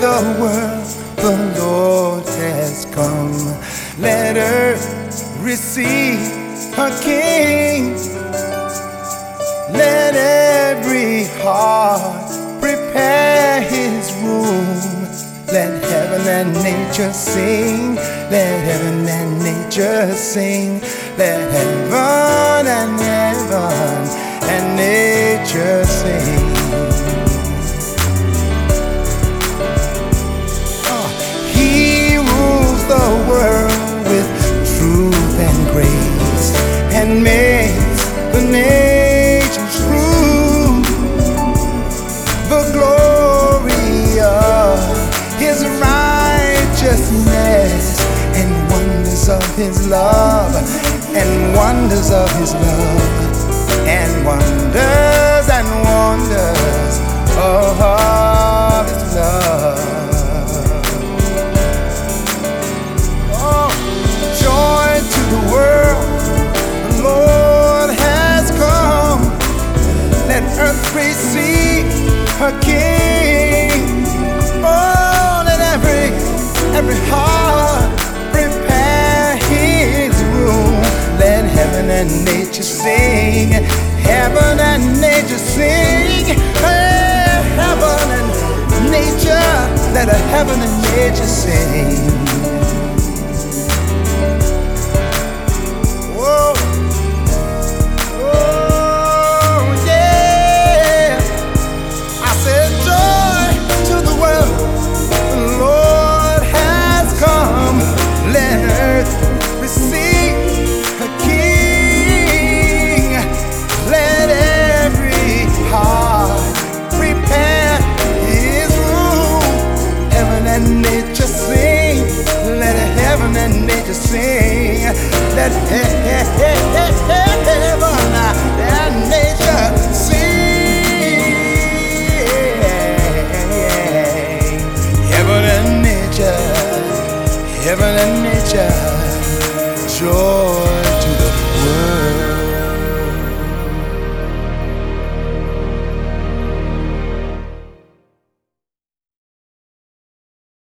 the world, the Lord has come. Let earth receive her King. Let every heart prepare his room. Let heaven and nature sing. Let heaven and nature sing. Let heaven and heaven and nature sing. Grace and makes the nations true. The glory of his righteousness and wonders of his love and wonders of his love and wonders earth receive her King. Oh, let every every heart prepare his room. Let heaven and nature sing. Heaven and nature sing. Hey, heaven and nature. Let a heaven and nature sing. and nature sing. Let heaven and nature sing. Let he- he- he- he- heaven and nature sing. Heaven and nature, heaven and nature, joy.